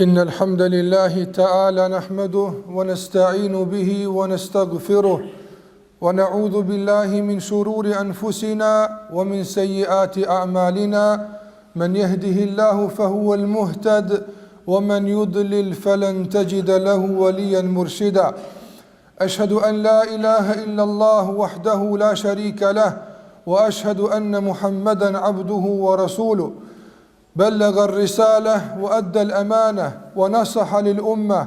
إن الحمد لله تعالى نحمده ونستعين به ونستغفره ونعوذ بالله من شرور أنفسنا ومن سيئات أعمالنا من يهده الله فهو المهتد ومن يضلل فلن تجد له وليا مرشدا أشهد أن لا إله إلا الله وحده لا شريك له وأشهد أن محمدا عبده ورسوله بلغ الرسالة وأدى الأمانة ونصح للأمة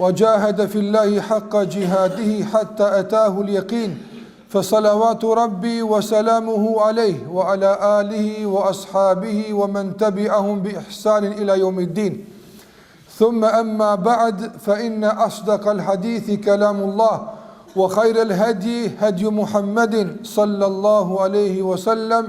وجاهد في الله حق جهاده حتى أتاه اليقين فصلوات ربي وسلامه عليه وعلى آله وأصحابه ومن تبعهم بإحسان إلى يوم الدين ثم أما بعد فإن أصدق الحديث كلام الله وخير الهدي هدي محمد صلى الله عليه وسلم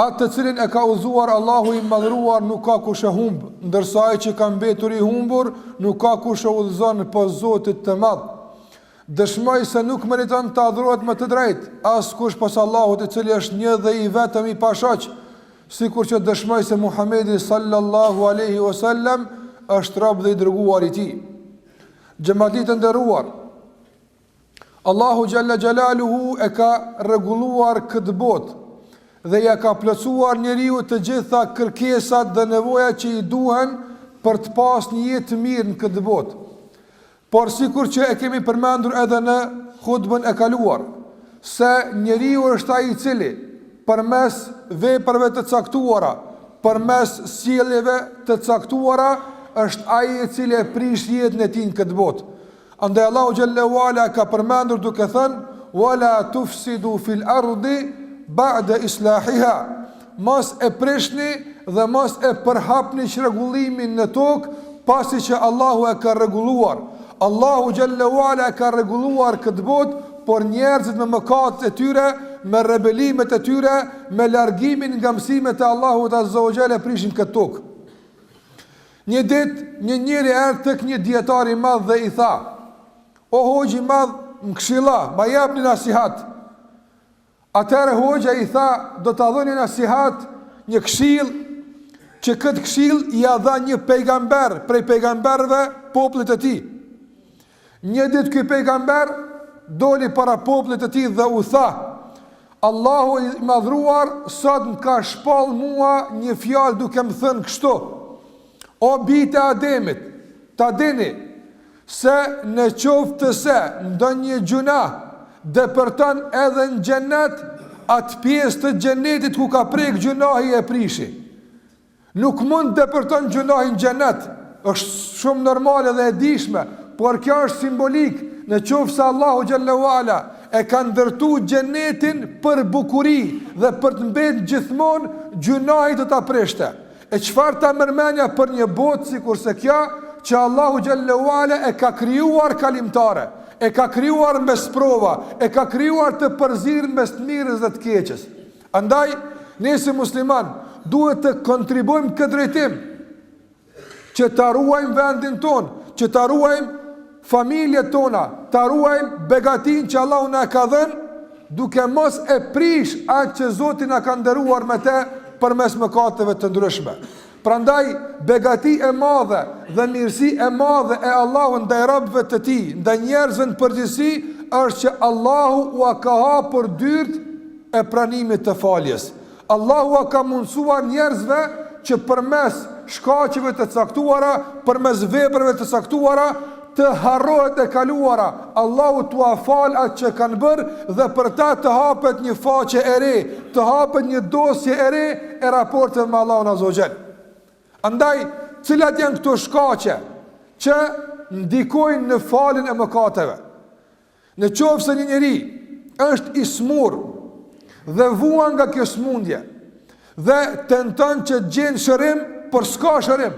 Atë të cilin e ka udhëzuar Allahu i madhruar nuk ka kush e humb, ndërsa ai që ka mbetur i humbur nuk ka kush e udhëzon pos Zotit të Madh. Dëshmoj se nuk meriton të adhurohet me të drejtë askush pos Allahut i cili është një dhe i vetëm i pashoq, sikur që dëshmoj se Muhammedi sallallahu aleyhi wa sallem është rob dhe i dërguar i tij. Xhematlitë e nderuar, Allahu xhalla xhalaluhu e ka rregulluar këtë botë dhe ia ka plotësuar njeriut të gjitha kërkesat dhe nevojat që i duhen për të pas një jetë të mirë në këtë botë. Por sikur që e kemi përmendur edhe në hutbën e kaluar, se njeriu është ai i cili përmes veprave të caktuara, përmes sjelljeve të caktuara, është ai i cili e prish jetën e tij në këtë botë. Andaj Allahu xhallahu ala ka përmendur duke thënë: "Wa la tufsidu fil ardi ba'da islahiha", Mos e prishni dhe mos e përhapni çrregullimin në tokë pasi që Allahu e ka rregulluar. Allahu xhallahu ala e ka rregulluar këtë botë, por njerëzit me mëkatet e tyre, me rebelimet e tyre, me largimin nga mësimet e Allahut azza wa jall e prishin këtë tokë. Një ditë, një njeri erdh tek një dijetar i madh dhe i tha, O hoxhë i madh, më këshillo, ma jep një nasihat. Atëherë hoxha i tha, Do ta jap një nasihat, një këshillë, që këtë këshillë ia dha një pejgamber prej pejgamberëve popullit të tij. Një ditë ky pejgamber doli para popullit të tij dhe u tha: Allahu i Madhruar sot më ka shpall mua një fjalë duke më thënë kështu: O bijtë e Ademit, ta dini se në qoftë se ndonjë gjynah depërton edhe në xhennet, atë pjesë të xhennetit ku ka prek gjynahi e prishi. Nuk mund të depërton gjynahi n'xhenet, është shumë normale dhe e dijshme, por kjo është simbolike, në qoftë se Allahu xhallahu ala e ka ndërtuar xhenetin për bukuri dhe për të mbet gjithmonë, gjynahi do ta prishte. E çfarë ta merr mendja për një botë sikurse kjo që Allahu xhallahu ala e ka krijuar kalimtare, e ka krijuar me sprova, e ka krijuar të përzirë mes të mirës dhe të keqes. Andaj, ne si muslimanë duhet të kontribojmë në këtë drejtim, që ta ruajmë vendin tonë, që ta ruajmë familjet tona, ta ruajmë begatinë që Allahu na e ka dhënë, duke mos e prish atë që Zoti na ka nderuar me te përmes mëkateve të ndryshme. Prandaj, begati e madhe dhe mirësi e madhe e Allahut ndaj robëve të Tij, ndaj njerëzve në përgjithësi, është që Allahu ua ka hapur dyert e pranimit të faljes. Allahu ua ka mundësuar njerëzve që përmes shkaqeve të caktuara, përmes veprave të caktuara, Të harrohet e kaluara, Allahu t'ua falë atë që kanë bërë dhe për ta të hapet një faqe e re, të hapet një dosje e re e raporteve me Allahun azza wa jall. Andaj, cilat janë këto shkaqe që ndikojnë në faljen e mëkateve? Në qoftë se një njeri është i smur dhe vuan nga kjo smundje dhe tenton që të gjen shërim, por s'ka shërim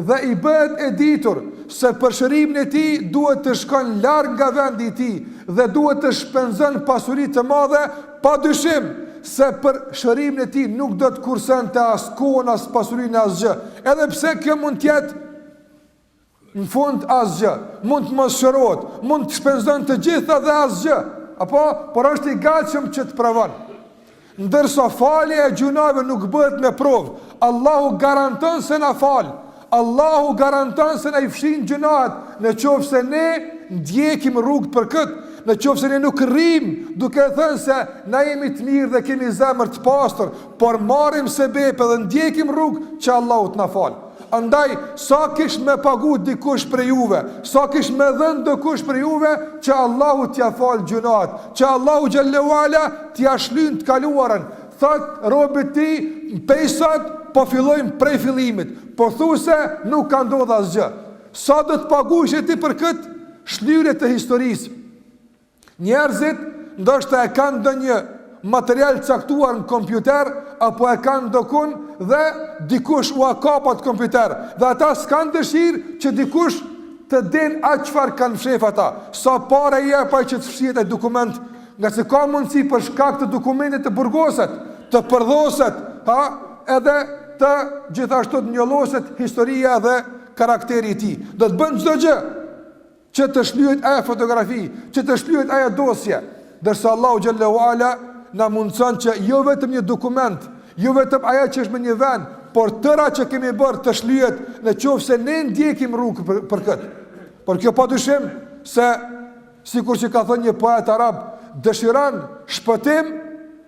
dhe i bëhet e ditur se për shërimin e tij duhet të shkon larg nga vendi i tij dhe duhet të shpenzon pasuri të madhe, padyshim se për shërimin e tij nuk do të kursente as kohën as pasurinë asgjë. Edhe pse kjo mund të jetë Në fund asgjë. Mund të mos shërohet, mund të shpenzon të gjitha dhe asgjë. Apo, por është i gatshëm që të provon. Ndërsa falja e gjynave nuk bëhet me provë. Allahu garanton se na fal. Allahu garanton se na i fshin gjynahet, në qoftë se ne ndjekim rrugë për këtë, në qoftë se ne nuk rrim duke thënë se na jemi të mirë dhe kemi zemër të pastër, por marrim sebepe dhe ndjekim rrugë që Allahu të na fal. Andaj, sa kish me pagu dikush prej juve, sa kish me dhënë dikush prej juve, që Allahu t'ja falë gjynat, që Allahu xhel-le ue ala t'ja shlynë të kaluarën, thotë robit tij, prej sot, po fillojmë prej fillimit, pothuajse nuk ka ndodhë asgjë. Sa do të paguajshe ti për këtë shlyerje të historisë? Njerëzit ndoshta e kanë ndonjë material caktuar në kompjuter apo e kanë dokun dhe dikush ua kap at kompjuter dhe ata s'kanë dëshirë që dikush të din a çfarë kanë fshef ata sa pare i jep që të fshihet ai dokument ngase ka mundësi për shkak të dokumentit të burgoset të përdhoset ha edhe të gjithashtu të njolloset historia dhe karakteri i tij do të bën çdo gjë që të shlyhet ajo fotografi, që të shlyhet ajo dosje, ndërsa Allahu xhel-le ue ala na mundson që jo vetëm një dokument, jo vetëm ajo që është në një vend, por tëra që kemi bërë të shlyhet në qoftë se ne ndjekim rrugë për, për këtë. Por kjo padyshim se sikur që ka thënë një poet arab, dëshiron shpëtim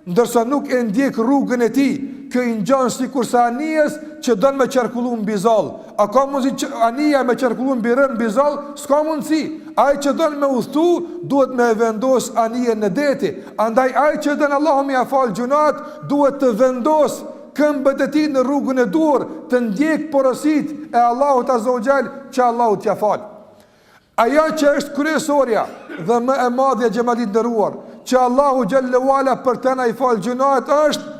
Ndërsa nuk e ndjek rrugën e tij, kjo i ngjan sikurse anijes që don me qarkullu mbi zallë. A ka mundësi që anija me qarkullu mbi rënë, mbi zallë? S'ka mundësi. Ai që don me udhëtu, duhet me e vendosë anijen në deti. Andaj ai që don Allahu me ia falë gjynat, duhet të vendosë këmbët e tij në rrugën e duhur, të ndjekë porositë e Allahut azza wa jall, që Allahu t'ia falë. Ajo që është kryesorja dhe më e madhja xhemat i nderuar, që Allahu xhelle ue ala për të na i falë gjynahet është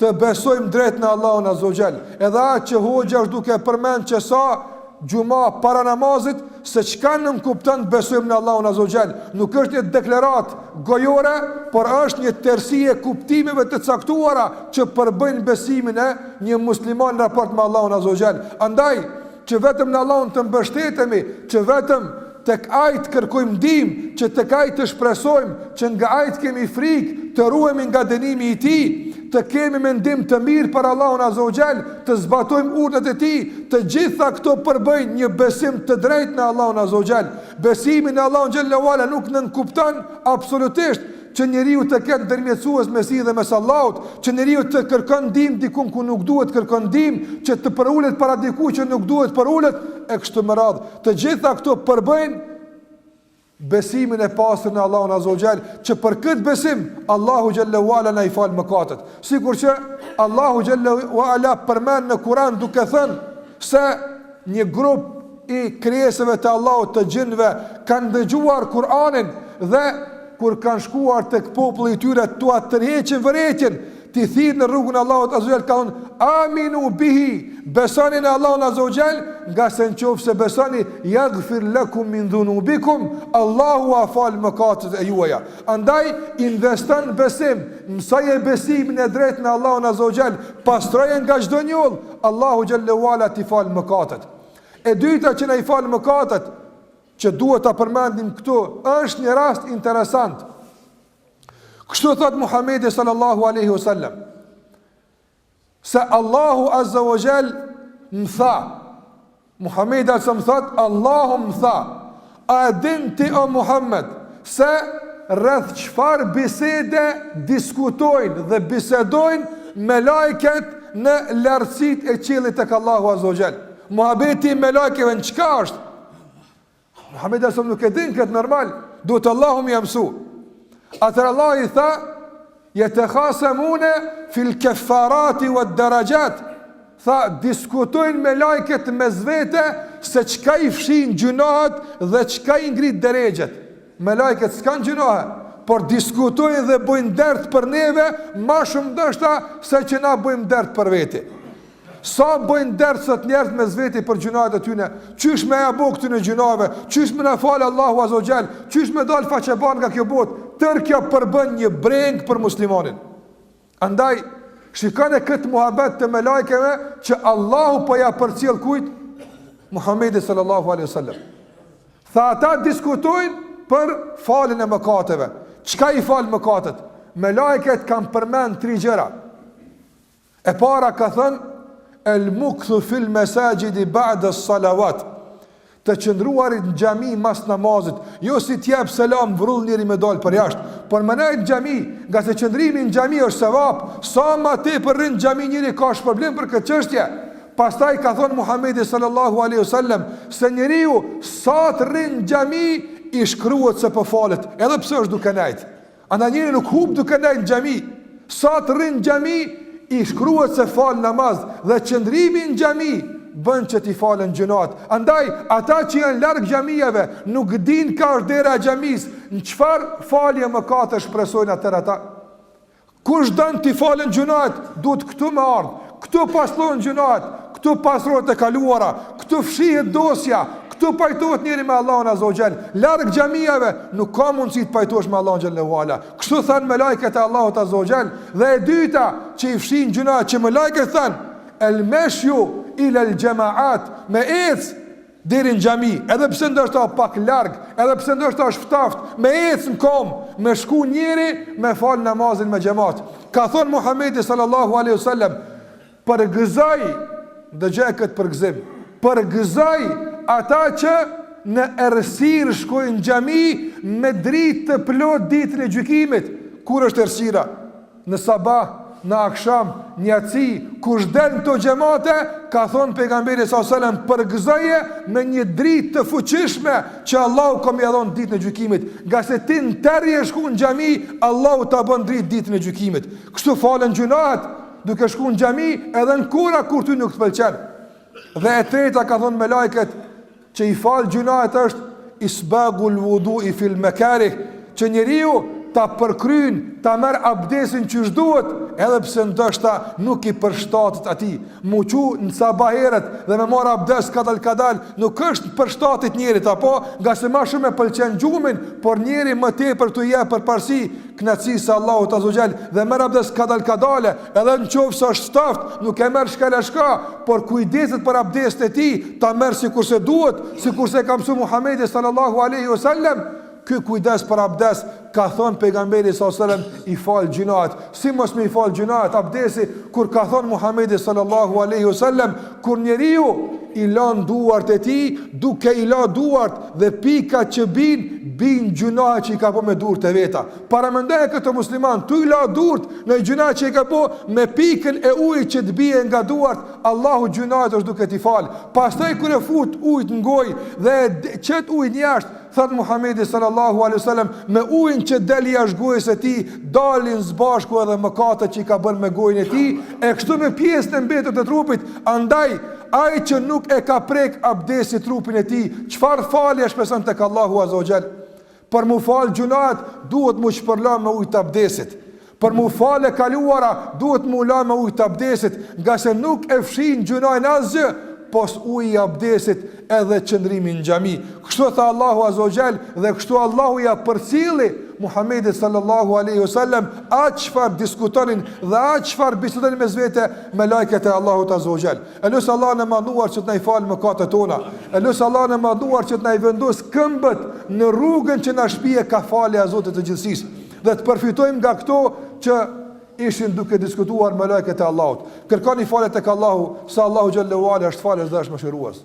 të besojmë drejt në Allahun azze ue xhel. Edhe atë që hoxha është duke përmend që sa xhuma para namazit, se çka nënkupton të besojmë në Allahun azze ue xhel. Nuk është një deklaratë gojore, por është një tërësi e kuptimeve të caktuara që përbëjnë besimin e një muslimani në raport me Allahun azze ue xhel. Andaj, që vetëm në Allahun të mbështetemi, që vetëm tek Ai të kërkojmë ndihmë, që tek Ai të shpresojmë, që nga Ai të kemi frikë, të ruhemi nga dënimi i Tij, të kemi mendim të mirë për Allahun Azza wa Jall, të zbatojmë urdhët e Tij, të gjitha këto përbëjnë një besim të drejtë në Allahun Azza wa Jall. Besimi në Allahun xhelle ue ala nuk nënkupton absolutisht që njeriu të ketë ndërmjetësues mes tij dhe mes Allahut, që njeriu të kërkon ndihmë diku ku nuk duhet të kërkon ndihmë, që të përulet para dikujt që nuk duhet të përulet e kështu me radhë. Të gjitha këto përbëjnë besimin e pastër në Allahun Azza wa Jall, që për këtë besim Allahu xhelle ue ala na i fal mëkatet. Sikur që Allahu xhelle ue ala përmend në Kur'an duke thënë se Një grup i krijesave të Allahut të xhinëve, kanë dëgjuar Kur'anin dhe, kur kanë shkuar tek populli i tyre t'ua tërheqin vërejtjen, t'i thirrin në rrugën e Allahut azza wa jall, kanë thënë, Aminu bihi, besoni në Allahun azza wa jall, ngase në qoftë se besoni, Yaghfir lakum min dhunubikum, Allahu ua fal mëkatet e juaja. Andaj investo në besim, mësoje besimin e drejtë në Allahun Azza wa Jall, pastroje nga çdo njollë, Allahu xhelle ue ala t'i fal mëkatet. E dyta që na i fal mëkatet, që duhet ta përmendim këtu, është një rast interesant. Kështu thotë Muhamedi sallallahu alaihi wasallam. Se Allahu Azza wa Jall më tha, Muhammedi a.s. thotë, Allahu më tha, a din ti o Muhammed, se rreth çfarë bisede diskutojnë dhe bisedojnë melajket në lartësitë e qiellit tek Allahu Azza wa Jall. Muhabeti i melajkeve në çka është? Muhamedi a.s. nuk e din këtë normal, duhet Allahu me ja mësu. Atëherë Allahu i tha, jehtesimune fil kefarati ved derexhat, tha, diskutojnë melajket mes vete se çka i fshin gjynahet dhe çka i ngrit derexhet. Melajket s'kanë gjynahe, por diskutojnë dhe bojnë dert për neve ma shumë ndoshta se që na bojmë dert për veti. Sa bëjnë dert sot njerëz mes veti për gjynahet e tyne, qysh me ja bo këtyne gjynaheve, qysh me na falë Allahu Azza wa Jall, qysh me dalë faqebardhë nga kjo botë, tërë kjo përbën një brengë për muslimanin. Andaj, shikone këtë muhabet të melajkeve që Allahu po ja përcjell kujt, Muhammedi sallallahu aleyhi sallam. Tha ata diskutojnë për faljen e mëkateve. Çka i falë mëkatet? Melajket kanë përmend tri gjëra. E para ka thënë el mukthu fil mesaxhidi ba'des salawat. Të qëndruarit në xhami mas namazit, jo si të jap selam vrull njeri me dal përjashtë, por me nejt në xhami, ngase qëndrimi në xhami është sevap, sa më tepër rrin në xhami njeri ka shpërblim për këtë çështje. Pastaj ka thonë Muhamedi sallallahu alaihi wasallam se njeriu sa të rrin në xhami i shkruhet se po falet, edhe pse është duke nejt. Andaj njeri nuk hup duke nejt në xhami, sa të rrin në xhami i shkruhet se fal namaz dhe qëndrimi në xhami bën që t'i falen gjynahet. Andaj ata që janë larg xhamive nuk dinë ka është dera e xhamisë, në çfarë falje mëkatesh shpresojnë atëherë ata? Kush don t'i falen gjynahet duhet këtu me ardh, Këtu pastrohen gjynahet, këtu pastrohet e kaluara, këtu fshihet dosja, këtu pajtohet njeri me Allahun Azza wa Jall. Larg xhamive nuk ka mundësi të pajtohesh me Allahun xhelle wa ala. Kështu thanë melajket e Allahut Azza wa Jall. Dhe e dyta, që i fshin gjynahet që melajket thanë, El meshju ilel xhemaat, me ec deri në xhami, edhe pse ndoshta pak larg, edhe pse ndoshta është ftoft, me ecë në kom, me shku njeri, me falë namazin me xhemat. Ka thonë Muhammedi sallallahu aleyhi sallem, përgëzoji, dëgjoje këtë përgëzim, përgëzoji ata që në errësirë shkojnë në xhami me dritë të plotë ditën e gjykimit, kur është errësira? në sabah, në aksham, në jaci, kush del në këto xhemate, ka thonë pejgamberi alejhi selam, përgëzoje me një dritë të fuqishme që Allahu ka me ja dhon ditën e gjykimit, ngase ti në terr je shku në xhami, Allahu ta bon dritë ditën e gjykimit. Kështu falen gjynahet, duke shku në xhami edhe në kohëra kur ty nuk të pëlqen. Dhe e treta ka thonë melajket, Që i fal gjynahet është isbagul wudu'i fil makarih, që njeriu ta përkryen, ta merr abdesin qysh duhet, edhe pse ndoshta nuk i përshtatet atij. Mu çu në sabah herët dhe me marr abdes kadal kadal, nuk është përshtatet njerit apo, ngase më shumë e pëlqen gjumin, por njeri më tepër të jep përparësi kënaqësisë së Allahut azze ue xhel dhe merr abdes kadal kadale, Edhe në qoftë se është ftoftë, nuk e merr shkel e shko, por kujdeset për abdesin e tij, ta merr sikurse duhet, sikurse ka msu Muhammedi sallallahu alejhi ue sellem, ky kujdes për abdes, ka thonë pejgamberi sallallahu alejhi ue sellem, i fal gjynahet, si mos me i falë gjynahet abdesi, kur ka thonë Muhammedi sallallahu alejhi ue sellem, kur njeriu i lan duart e tij, duke i la duart dhe pikat që bijnë, bijnë gjynahet që i ka bo me duart e veta, Paramendoje këtë, o musliman, tu i la duart në gjynah që i ka bo, me pikën e ujit që të bie nga duart, Allahu gjynahet është duke t'i falë. Pastaj kur e fut ujt në gojë dhe e qet ujt n'jashtë, thotë Muhammedi sallallahu alejhi ue sellem, me ujin që del jashtë gojës së tij, dalin së bashku edhe mëkatet që i ka bërë me gojën e tij, e kështu me pjesën e mbetur të trupit, andaj, ai që nuk e ka prek abdesi trupin e tij, çfarë falje shpreson tek Allahu azze ue xhel. Për mu falë gjynahet, duhet mu shpërla me ujë të abdesit. Për mu falë e kaluara, duhet mu la me ujë të abdesit, ngase nuk e fshin gjynahin asgjë, pos uji i abdesit edhe qëndrimi në xhami. Kështu tha Allahu azze ue xhel dhe kështu Allahu ja përcolli Muhammedit sallallahu alejhi ue sellem atë çfarë diskutonin dhe atë çfarë bisedonin mes vete melaiket e Allahut azze ue xhel. E lusë Allahun e madhëruar që të na i falë mëkatet tona. E lusë Allahun e madhëruar që të na i vendosë këmbët në rrugën që na shpie kah falja e Zotit të gjithësisë. Dhe të përfitojmë nga këto që ishin duke diskutuar melaiket e Allahut. Kërkoni falje tek Allahu, se Allahu xhel-le ue ala është falës dhe është mëshirues.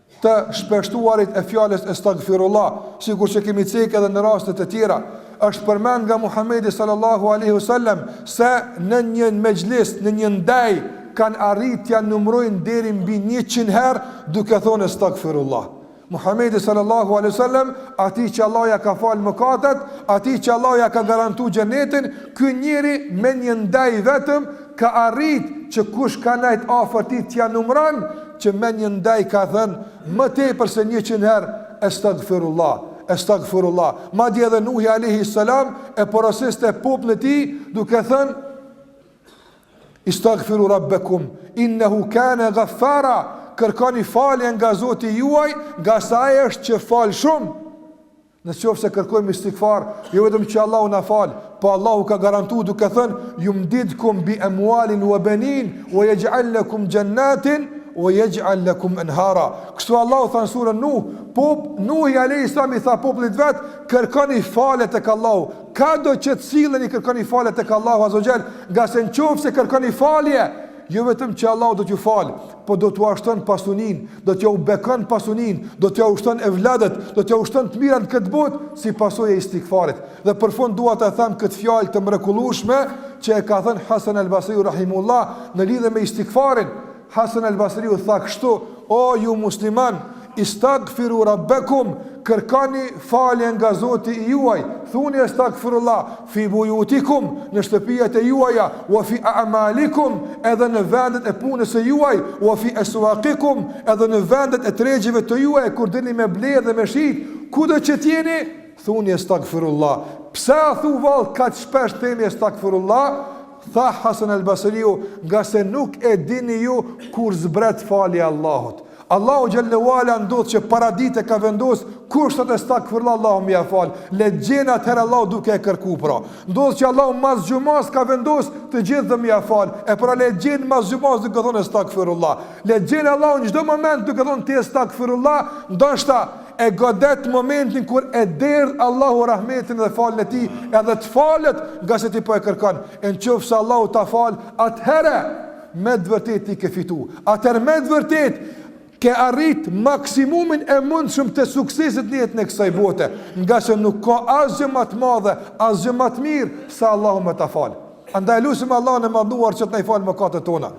të shpeshtuarit e fjalës estagfirullah, sikur që kemi cek edhe në raste të tjera, është përmend nga Muhamedi sallallahu alaihi wasallam se në një mexhlis, në një ndej kanë arrit t'ja numrojnë deri mbi 100 herë duke thonë estagfirullah. Muhamedi sallallahu alaihi wasallam, atij që Allahu ja ka fal mëkatet, atij që Allahu ja ka garantu xhenetin, ky njeri me një ndej vetëm ka arrit që kush ka nejt afër tij t'ia numëron që me një ndej ka thënë më tepër se njëqind herë estagfirullah estagfirullah madje edhe Nuhi alejhi selam e porosiste popullin e tij duke thënë Istagfiru rabbekum, innehu kane gaffara, kërkoni falje nga Zoti juaj, ngase ai është që falë shumë. Në qoftë se kërkojmë istighfar, jo vetëm që Allahu na fal, po Allahu ka garantu duke thënë: "Yumdidkum bi amwalin wa banin wa yaj'al lakum jannatin wa yaj'al lakum anhara." Kështu Allahu tha në surën Nuh, pop Nuhi alayhis salam i tha popullit të vet, "Kërkoni falje tek Allahu. Kado që të silleni kërkoni falje tek Allahu azza wa xhal, ngase në qoftë se kërkoni falje, jo vetëm që Allahu do t'ju falë, po do t'jua shton pasuninë, do t'jua bekon pasuninë, do t'jua shton evladët, do t'jua shton të mirat në këtë botë, si pasojë e istikfarit. Dhe për fund dua ta them këtë fjalë të mrekullueshme që e ka thënë Hasan al-Basriu rahimullah në lidhje me istikfarin. Hasan al-Basriu tha kështu: "O ju musliman, Istagfiru Rabbekum, kërkoni falje nga Zoti i juaj, thuni Estagfirullah, fi bujutikum, në shtëpiat e juaja, wa fi a'malikum, edhe në vendet e punës së juaj, wa fi aswaqikum, edhe në vendet e tregjeve të juaja kur dilni me ble dhe me shit, kudo që të jeni, thuni Estagfirullah. Pse a thu vallë kaq shpesh të themi Estagfirullah? Tha Hasan al-Basriu, ngase nuk e dini ju kur zbret falja e Allahut. Allahu xhal-la ua ala ndodh që paradite ka vendos kush thotë estagfirullah Allahu me ia fal. Le të gjen atëherë Allahu duke e kërku pra. Ndodh që Allahu mas xhumas ka vendos të gjithëve me ia fal. E pra le të gjen mas xhumas duke thonë estagfirullah. Le të gjen Allahu në çdo moment duke thonë ti estagfirullah, ndoshta e godet momentin kur e derdh Allahu rahmetin dhe faljen e tij, edhe të falet ngase ti po e kërkon. E në qoftë se Allahu ta fal, atëherë Me të vërtetë ti ke fitu. Atëherë me të vërtetë ke arrit maksimumin e mundshëm të suksesit në jetën e kësaj bote, ngase nuk ka asgjë ma të madhe, asgjë ma të mirë se Allahu me ta fal. Andaj lusim Allahun e madhnuar që të na i fal mëkatet tona,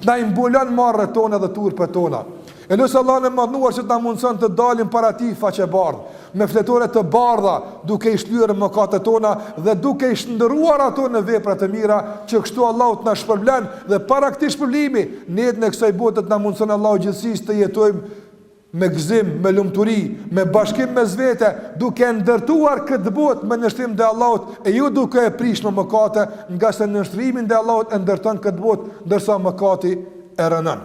të na i mbulon marret tona dhe turpet tona. E lus Allahun e Madhnuar që të na mundëson të dalim para Tij faqebardhë, me fletore të bardha, duke i shlyer mëkatet tona dhe duke i shndërruar ato në vepra të mira, që kështu Allahu të na shpërblen dhe para këtij shpërblimi, në jetën e kësaj bote të na mundëson Allahu gjithësisë të jetojmë me gëzim, me lumturi, me bashkim mes vete, duke e ndërtuar këtë botë me nënshtrim ndaj Allahut e jo duke e prishë me mëkate, ngase nënshtrimi ndaj Allahut e ndërton këtë botë, ndërsa mëkati e rënon.